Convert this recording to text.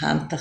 حت که